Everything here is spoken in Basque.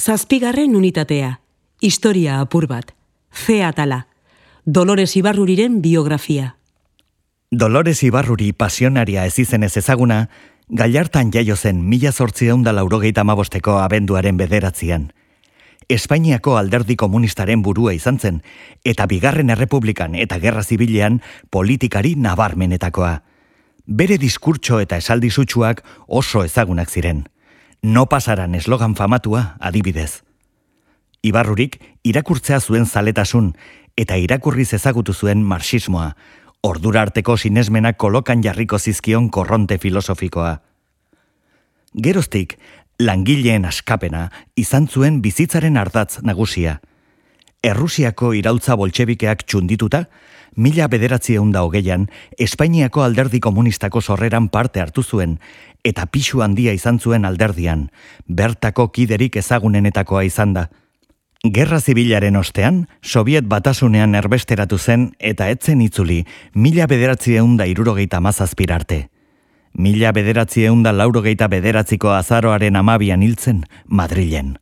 Zazpigarren unitatea, historia apur bat, fe atala, Dolores Ibarruriren biografia. Dolores Ibarruri pasionaria ez izen ez ezaguna, Gallartan jaio zen mila zortzion da laurogeita mabosteko abenduaren bederatzean. Espainiako alderdi komunistaren burua izan zen, eta bigarren errepublikan eta gerra zibilean politikari nabarmenetakoa. Bere diskurtso eta esaldi sutsuak oso ezagunak ziren. No pasaran eslogan famatua adibidez. Ibarrurik irakurtzea zuen zaletasun eta irakurriz ezagutu zuen marxismoa, ordura arteko sinesmenak kolokan jarriko zizkion korronte filosofikoa. Geroztik, langileen askapena izan zuen bizitzaren ardatz nagusia. Errusiako irautza boltsebikeak txundituta, mila bederatzi da hogeian, Espainiako alderdi komunistako sorreran parte hartu zuen, eta pixu handia izan zuen alderdian, bertako kiderik ezagunenetakoa izan da. Gerra zibilaren ostean, Soviet batasunean erbesteratu zen eta etzen itzuli mila bederatzi da irurogeita mazazpirarte. Mila bederatzi da laurogeita bederatziko azaroaren amabian hiltzen Madrilen.